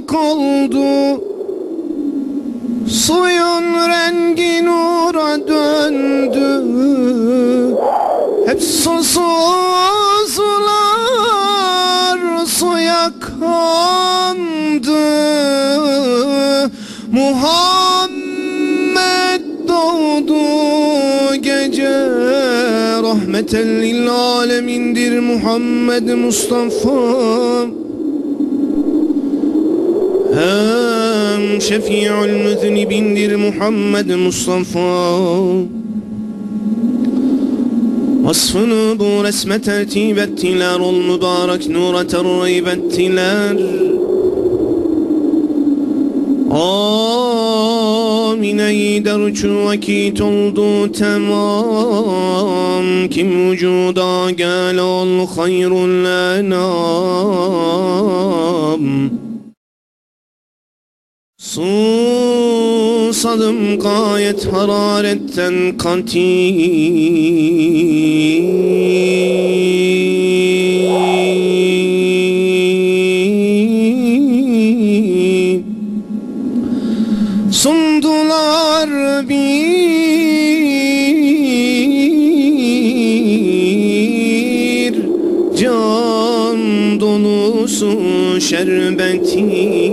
oldu. Suyun rengi nura döndü. Hep susuzlar suya kandı. Muhammed doğdu gece Rahmeten lil alemindir Muhammed Mustafa Hem şefi'ül müznibindir Muhammed Mustafa. Vasfını bu resme tertip ettiler Ol mübarek nura terreyb ettiler. Amine'yi derçu vakit oldu tamam Kim vücuda gel ol hayrul enam Susadım gayet hararetten kanti Sundular bir can dolusu şerbeti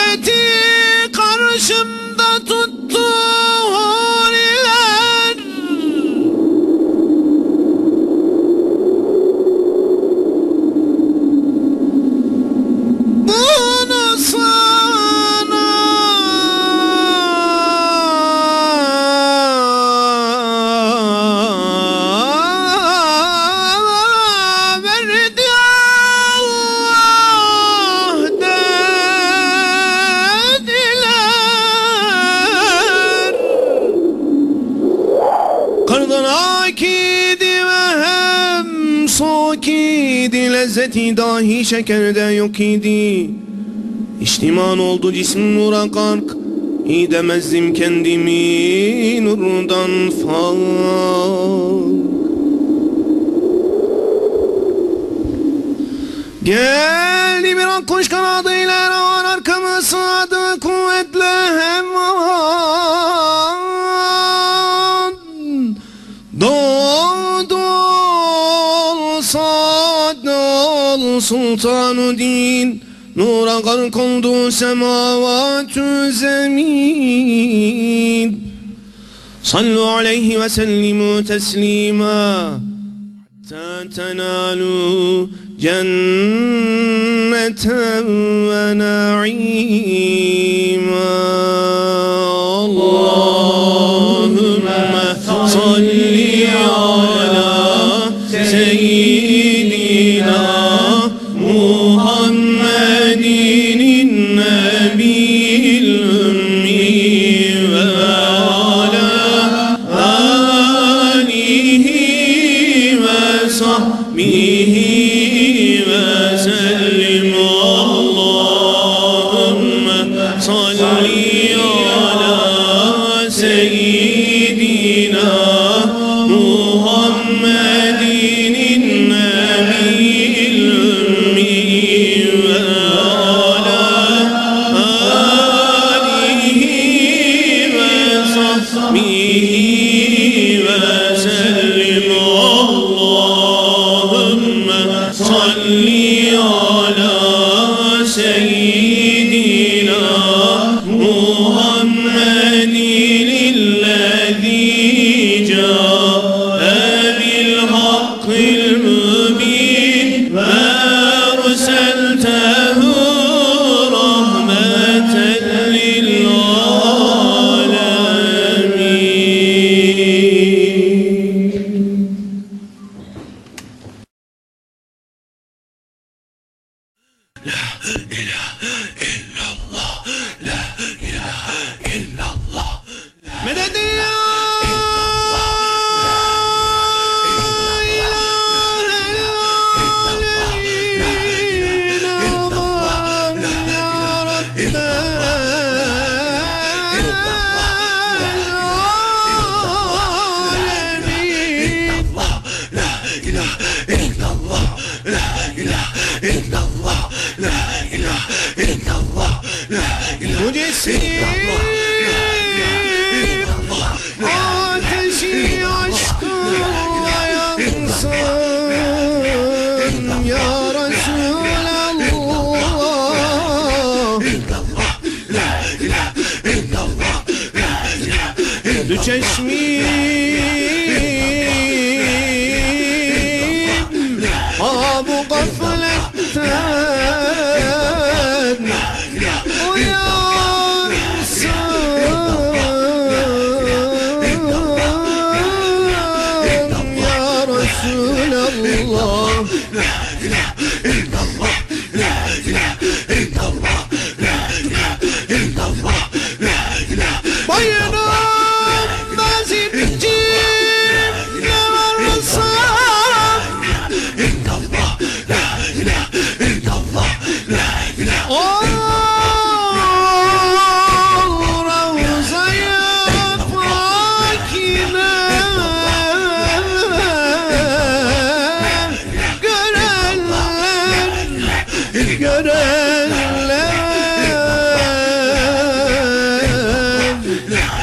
Şerbeti karşımda sokidi Lezzeti dahi şekerde yok idi. İçtiman oldu cism nura gark İdemezdim kendimi nurdan fark Geldi bir ak kuş kanadıyla sultanu din Nura gark oldu semavatü zemin. Sallu aleyhi ve sellimu teslima Hatta tenalu cenneten ve naima. صلي Yeah, yeah. çeşmi Ha bu gafletten Uyansın. Ya Resulallah. İllallah La ilahe illallah La ilahe illallah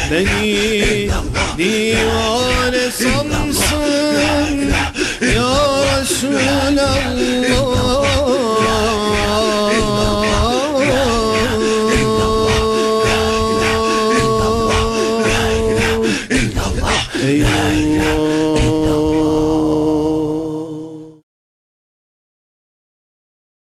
není